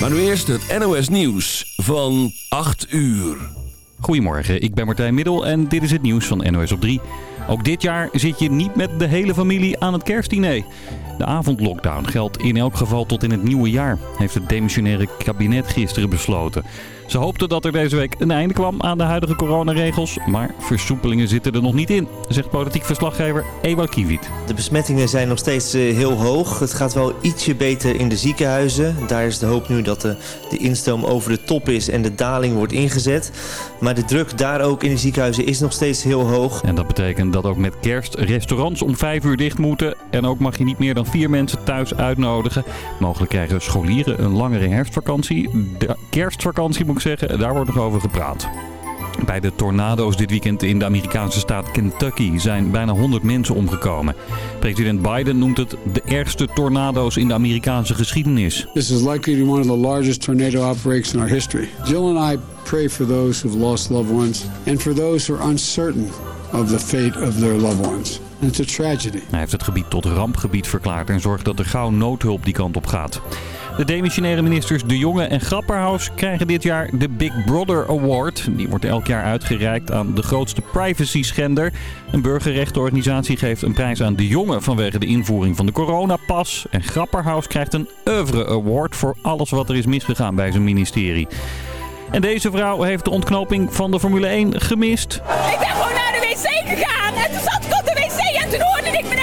Maar nu eerst het NOS Nieuws van 8 uur. Goedemorgen, ik ben Martijn Middel en dit is het nieuws van NOS op 3. Ook dit jaar zit je niet met de hele familie aan het kerstdiner. De avondlockdown geldt in elk geval tot in het nieuwe jaar, heeft het demissionaire kabinet gisteren besloten. Ze hoopten dat er deze week een einde kwam aan de huidige coronaregels, maar versoepelingen zitten er nog niet in, zegt politiek verslaggever Ewout Kiviet. De besmettingen zijn nog steeds eh, heel hoog. Het gaat wel ietsje beter in de ziekenhuizen. Daar is de hoop nu dat de, de instroom over de top is en de daling wordt ingezet. Maar de druk daar ook in de ziekenhuizen is nog steeds heel hoog. En dat betekent dat ook met kerst restaurants om vijf uur dicht moeten. En ook mag je niet meer dan vier mensen thuis uitnodigen. Mogelijk krijgen scholieren een langere herfstvakantie. De kerstvakantie moet ik zeggen, daar wordt nog over gepraat. Bij de tornado's dit weekend in de Amerikaanse staat Kentucky zijn bijna 100 mensen omgekomen. President Biden noemt het de ergste tornado's in de Amerikaanse geschiedenis. This is likely to be one of the largest tornado outbreaks in our history. Jill and I pray for those who've lost loved ones and for those who are uncertain of the fate of their loved ones. It's a tragedy. Hij heeft het gebied tot rampgebied verklaard en zorgt dat er gauw noodhulp die kant op gaat. De demissionaire ministers De Jonge en Grapperhaus krijgen dit jaar de Big Brother Award. Die wordt elk jaar uitgereikt aan de grootste privacy-schender. Een burgerrechtenorganisatie geeft een prijs aan De Jonge vanwege de invoering van de coronapas. En Grapperhaus krijgt een Oeuvre Award voor alles wat er is misgegaan bij zijn ministerie. En deze vrouw heeft de ontknoping van de Formule 1 gemist. Ik ben gewoon naar de wc gegaan en toen zat ik op de wc en toen hoorde ik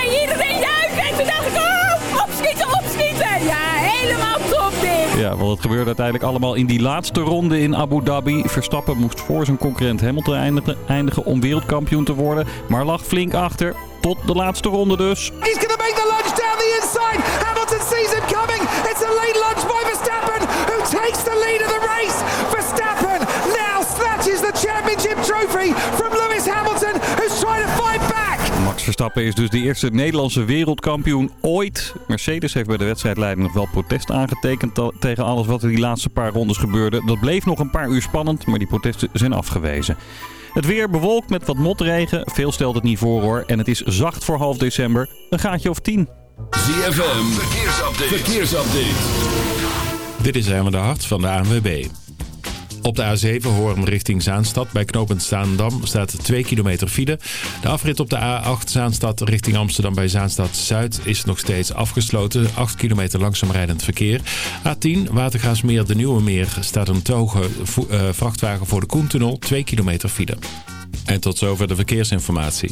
Ja, want het gebeurde uiteindelijk allemaal in die laatste ronde in Abu Dhabi. Verstappen moest voor zijn concurrent Hamilton eindigen, om wereldkampioen te worden. Maar lag flink achter. Tot de laatste ronde dus. He's to make the lunge down the inside. Hamilton sees him coming. It's a late lunge by Verstappen, who takes the lead of the race. Verstappen now snatches the championship trophy from Lewis Hamilton, who's trying to fight back. Max Verstappen is dus de eerste Nederlandse wereldkampioen ooit. Mercedes heeft bij de wedstrijdleiding nog wel protest aangetekend tegen alles wat er die laatste paar rondes gebeurde. Dat bleef nog een paar uur spannend, maar die protesten zijn afgewezen. Het weer bewolkt met wat motregen. Veel stelt het niet voor hoor. En het is zacht voor half december. Een gaatje of 10. ZFM, verkeersupdate. verkeersupdate. Dit is Herman de Hart van de ANWB. Op de A7 Hoorn richting Zaanstad bij knooppunt Zaandam staat 2 kilometer file. De afrit op de A8 Zaanstad richting Amsterdam bij Zaanstad Zuid is nog steeds afgesloten. 8 kilometer langzaam rijdend verkeer. A10 Watergraafsmeer de Nieuwe Meer staat een toge eh, vrachtwagen voor de Koentunnel. 2 kilometer file. En tot zover de verkeersinformatie.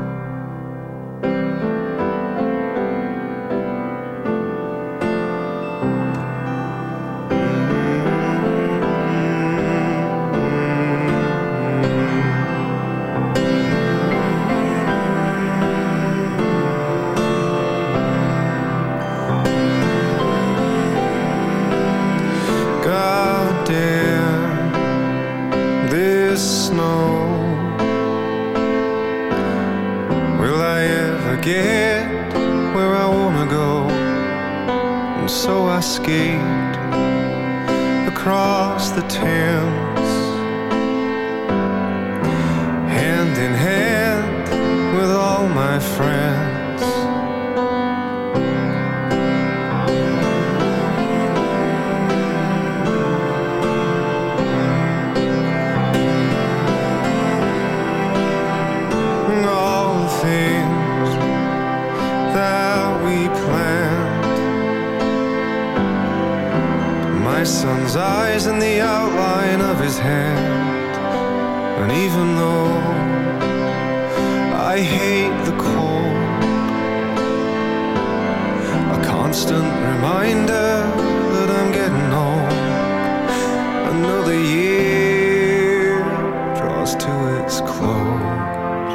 to its close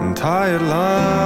and tired love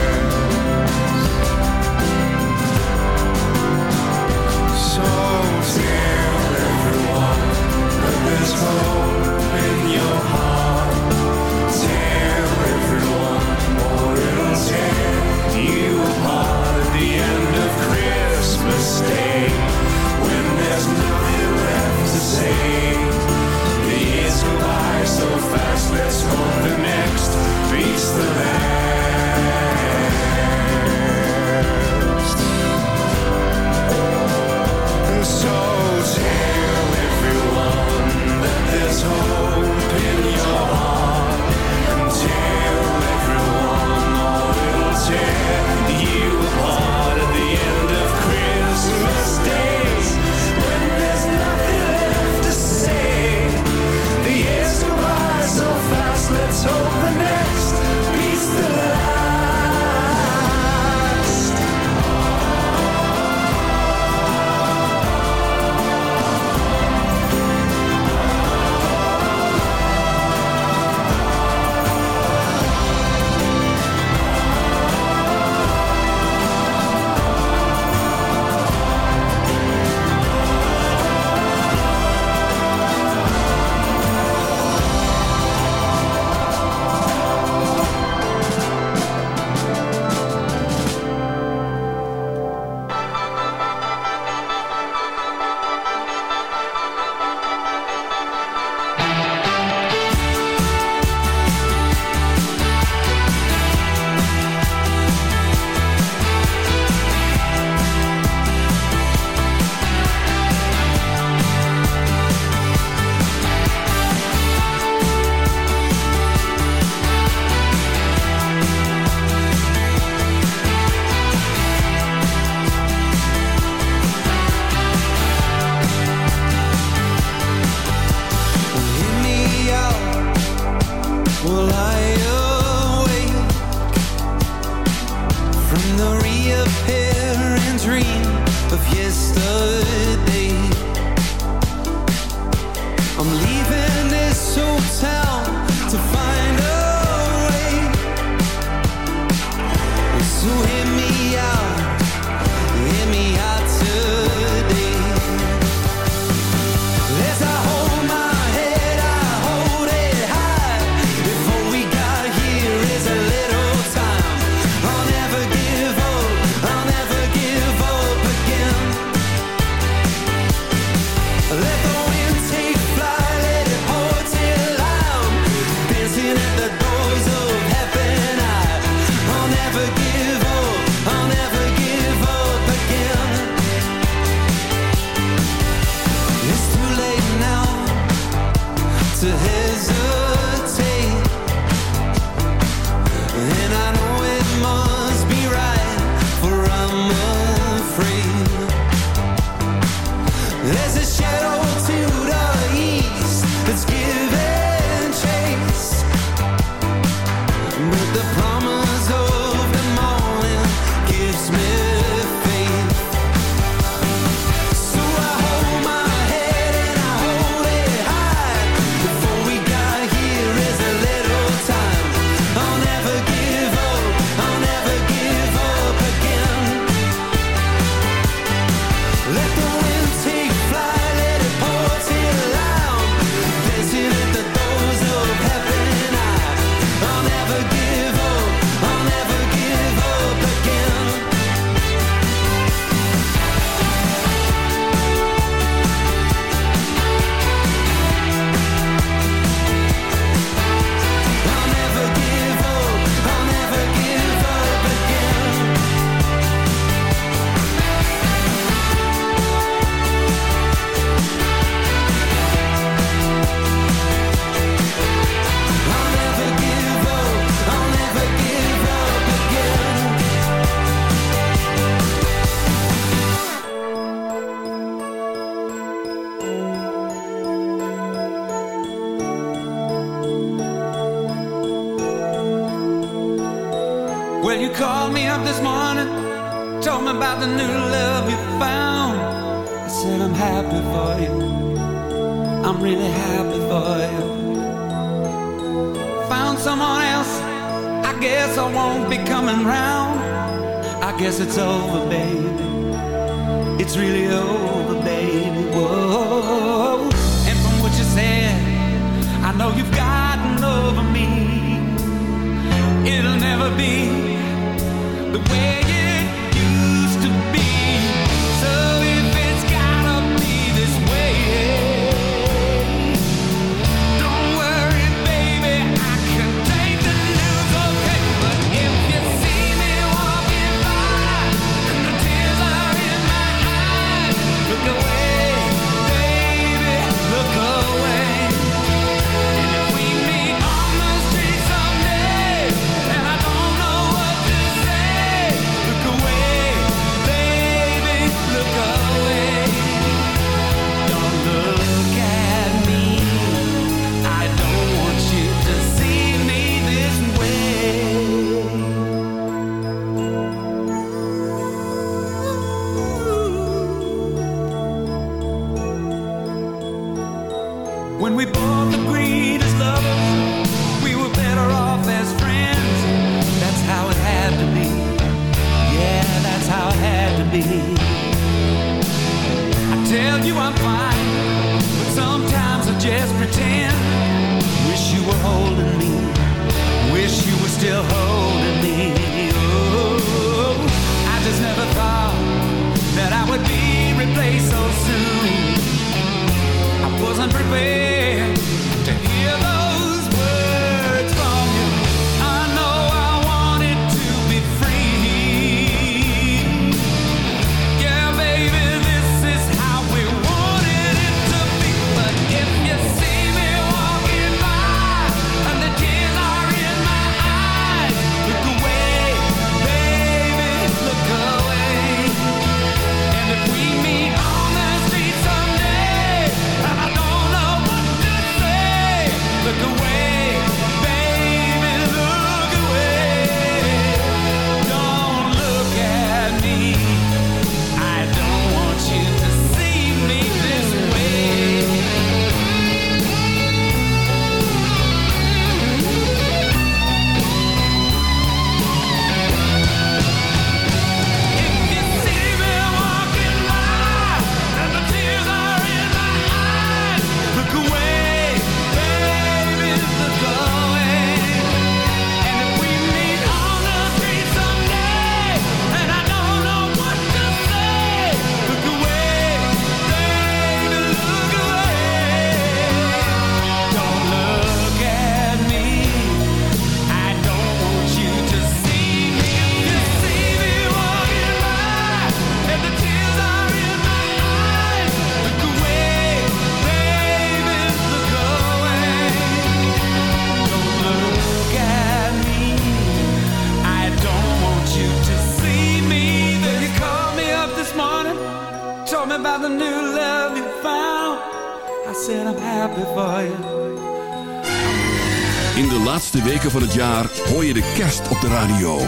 van het jaar hoor je de kerst op de radio.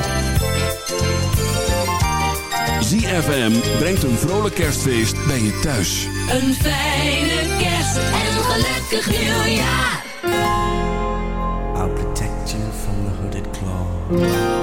ZFM brengt een vrolijk kerstfeest bij je thuis. Een fijne kerst en een gelukkig nieuwjaar. I'll protect you from the hooded claw.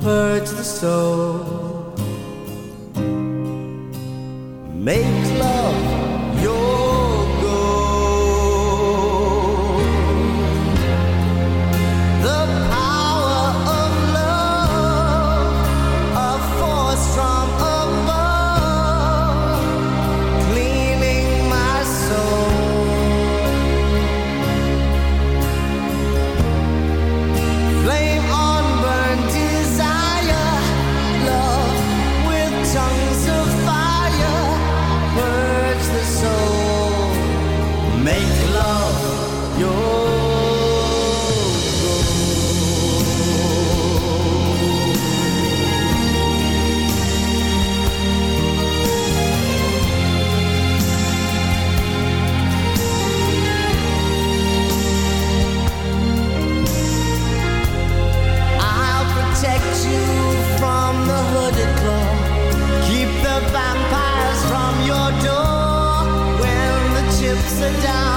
purge the soul, makes love. Down,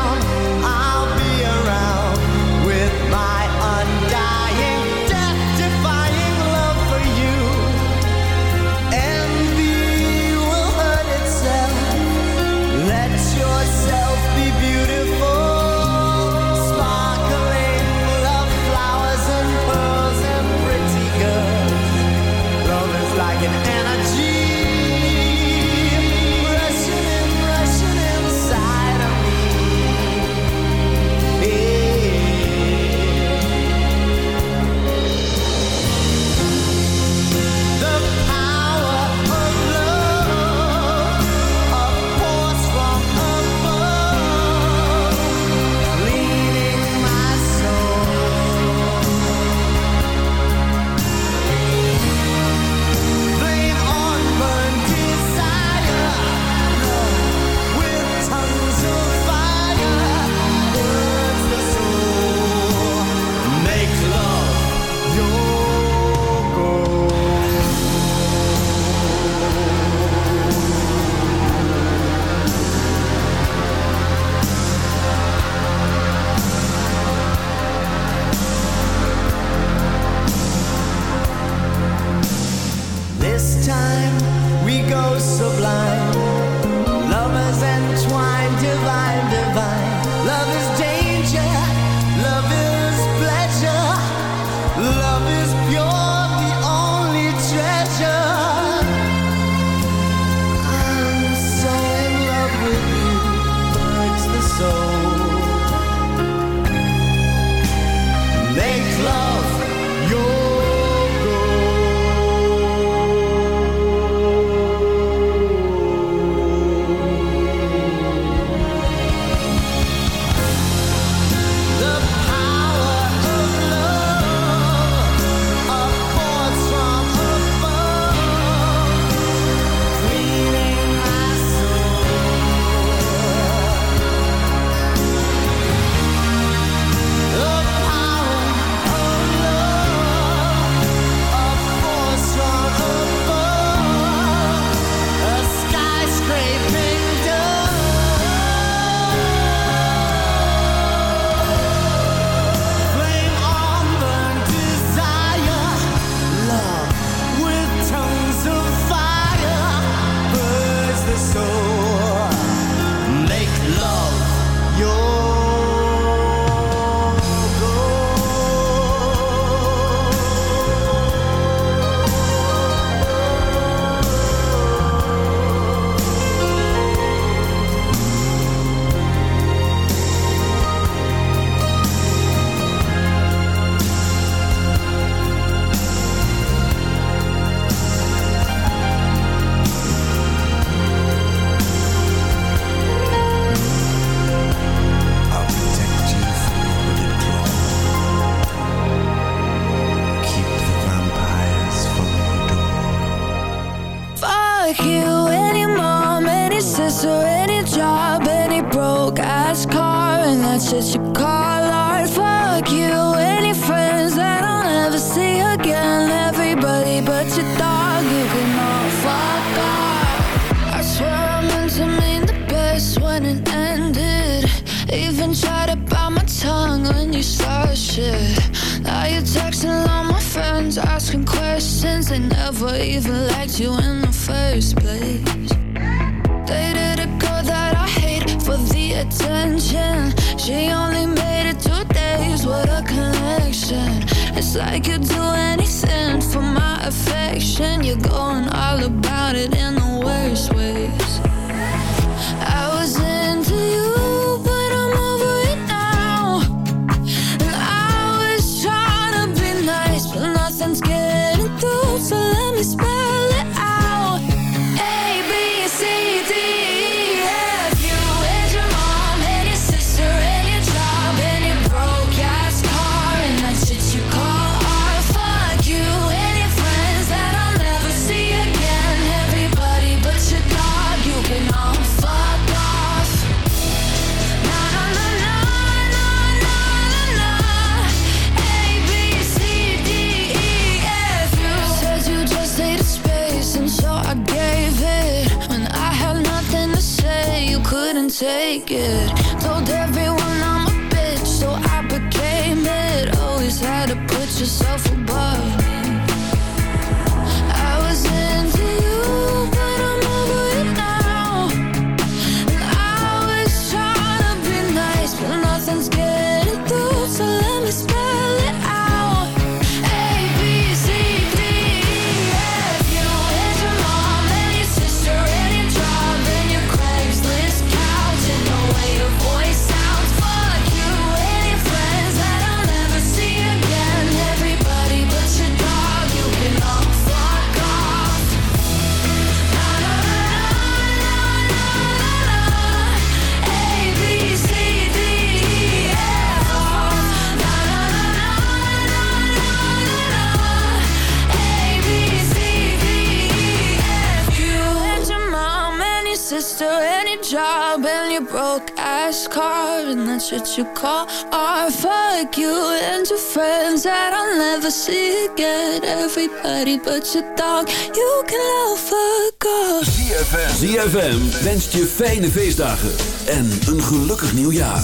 you call art. Fuck you and your friends that I'll never see again. Everybody but your dog, you can love fuck off. ZFM. ZFM wenst je fijne feestdagen en een gelukkig nieuwjaar.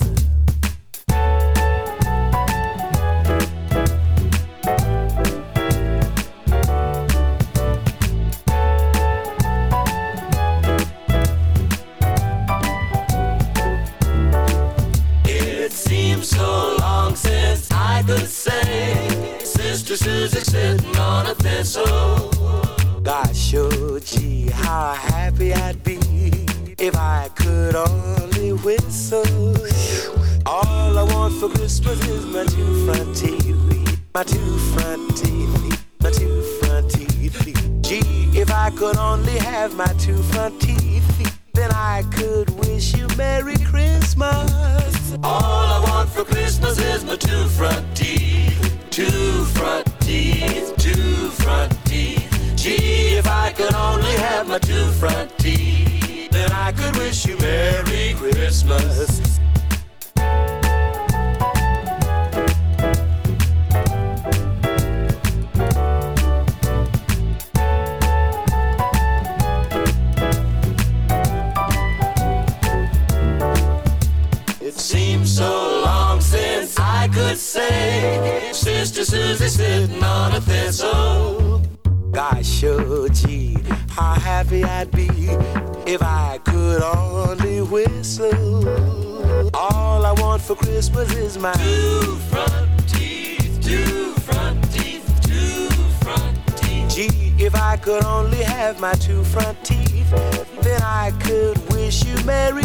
My two front teeth, two front teeth, two front teeth. Gee, if I could only have my two front teeth, then I could wish you Merry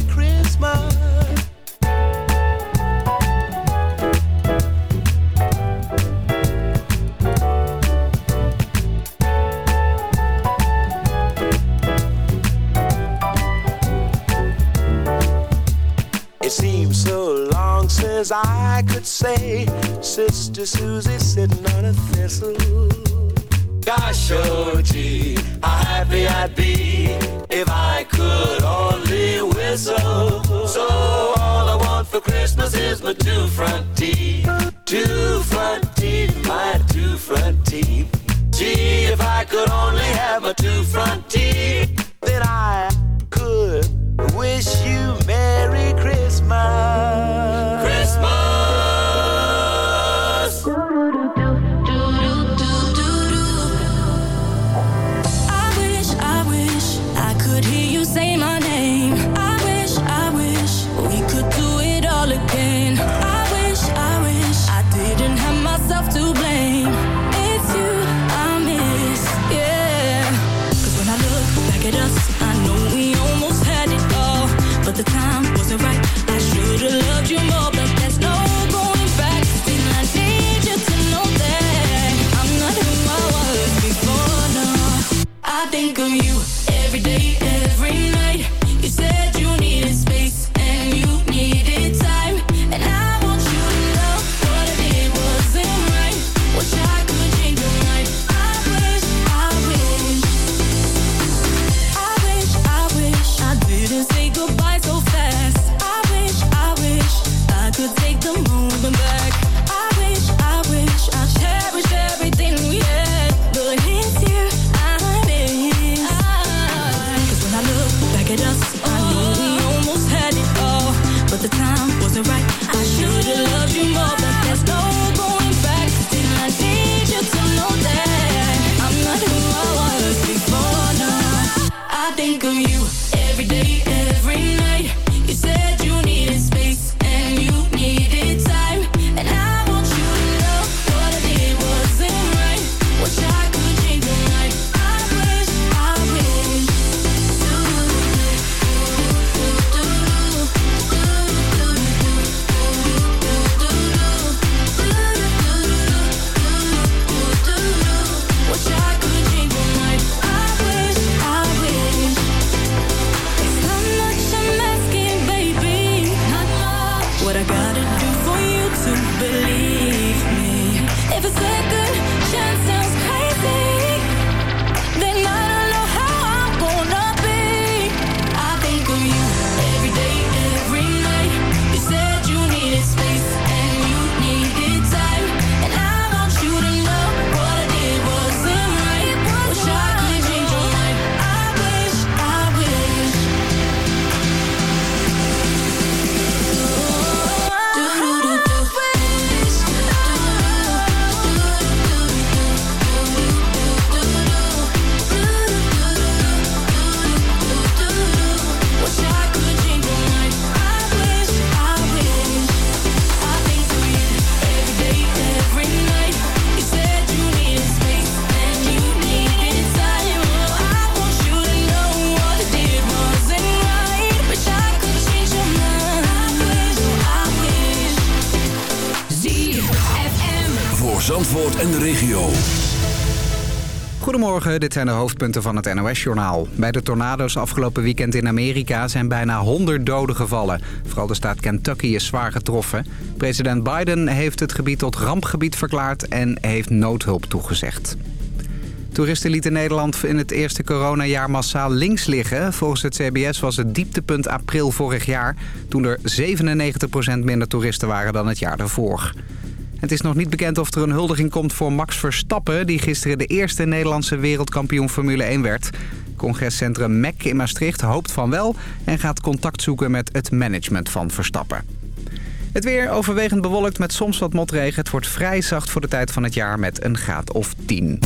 Goedemorgen, dit zijn de hoofdpunten van het NOS-journaal. Bij de tornado's afgelopen weekend in Amerika zijn bijna 100 doden gevallen. Vooral de staat Kentucky is zwaar getroffen. President Biden heeft het gebied tot rampgebied verklaard en heeft noodhulp toegezegd. Toeristen lieten Nederland in het eerste coronajaar massaal links liggen. Volgens het CBS was het dieptepunt april vorig jaar... toen er 97% minder toeristen waren dan het jaar daarvoor. Het is nog niet bekend of er een huldiging komt voor Max Verstappen... die gisteren de eerste Nederlandse wereldkampioen Formule 1 werd. Congrescentrum MEC in Maastricht hoopt van wel... en gaat contact zoeken met het management van Verstappen. Het weer overwegend bewolkt met soms wat motregen. Het wordt vrij zacht voor de tijd van het jaar met een graad of 10.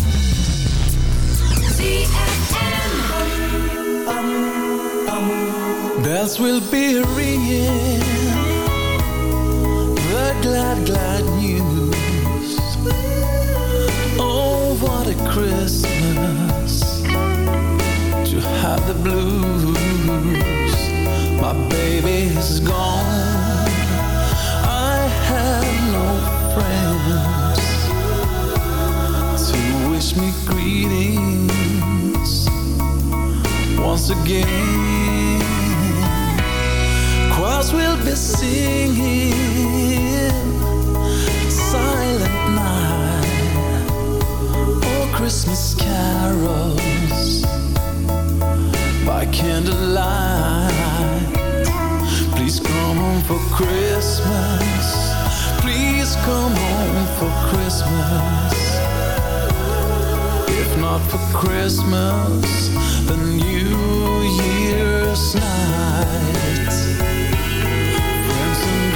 Bells will be ringing the glad, glad news. A Christmas to have the blues. My baby is gone. I have no friends to wish me greetings once again. Choirs will be singing Christmas carols By candlelight. Please come home for Christmas. Please come home for Christmas. If not for Christmas The New Year's night. Friends and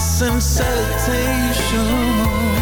Send salutations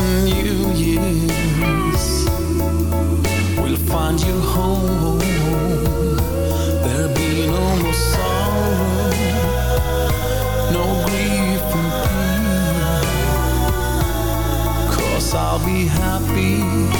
some new years. We'll find you home. There'll be no more sorrow, no grief. Cause I'll be happy.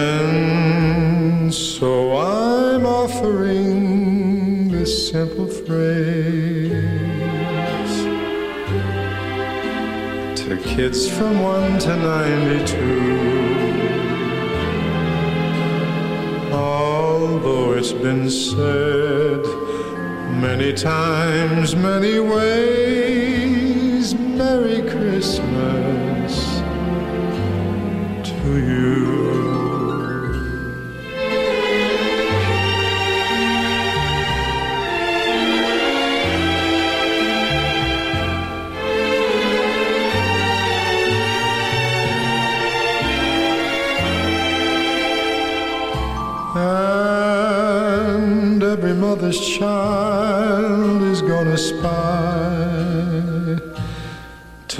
kids from 1 to 92. Although it's been said many times, many ways, Merry Christmas to you.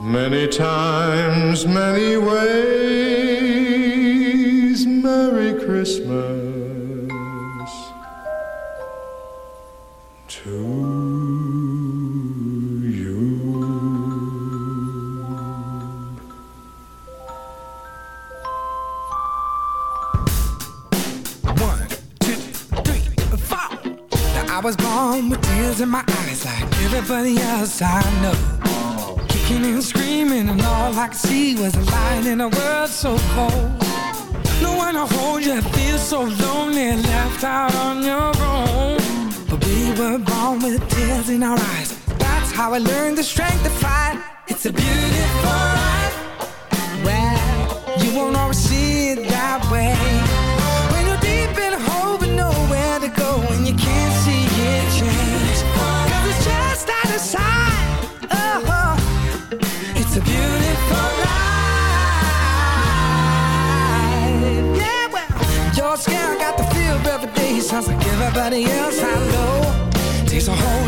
many times, many ways, Merry Christmas to you. One, two, three, four. Now I was born with tears in my eyes like everybody else I know. All I could see was a light in a world so cold. No one to hold you, feel so lonely, left out on your own. But we were born with tears in our eyes. That's how I learned the strength to fight. It's a beautiful life. Well, you won't always see it that way. Everybody else I know. Takes a hole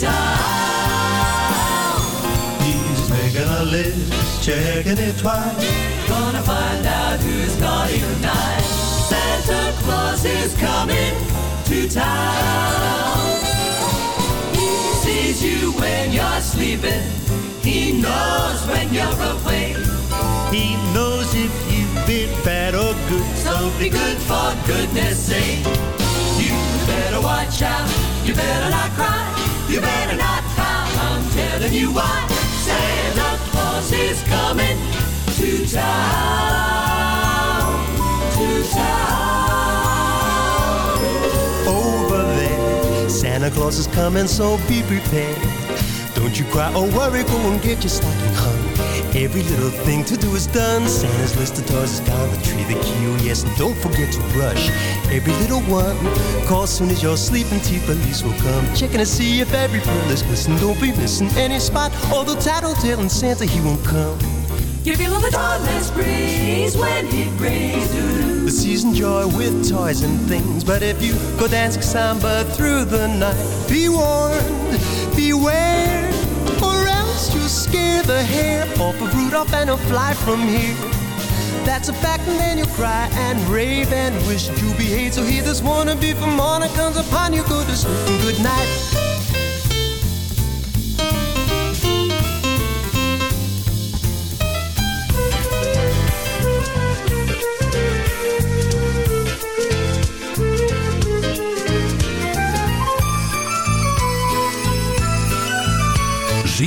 town. He's making a list, checking it twice. Gonna find out who's naughty or nice. Santa Claus is coming to town. He sees you when you're sleeping, he knows when you're awake. He knows if you've been bad or good. So be good for goodness sake. You better watch out. You better not cry. You better not pout. I'm telling you why. Santa Claus is coming to town. To town. Over there, Santa Claus is coming, so be prepared. Don't you cry or worry, go and get your stocking hung. Every little thing to do is done. Santa's list of toys is down the tree, the key, oh yes, and don't forget to brush every little one. Call soon as you're sleeping, tea police will come. Checking to see if every pearl is. Don't be missing any spot, although tattletelling Santa, he won't come. Give you feel the dawnless breeze when he brings doo The season joy with toys and things. But if you go dancing samba through the night, be warned, beware, you'll scare the hair off of Rudolph and he'll fly from here. That's a fact, and then you'll cry and rave and wish you behave. So hear this wannabe from morning comes upon you. Go to sleep and good night.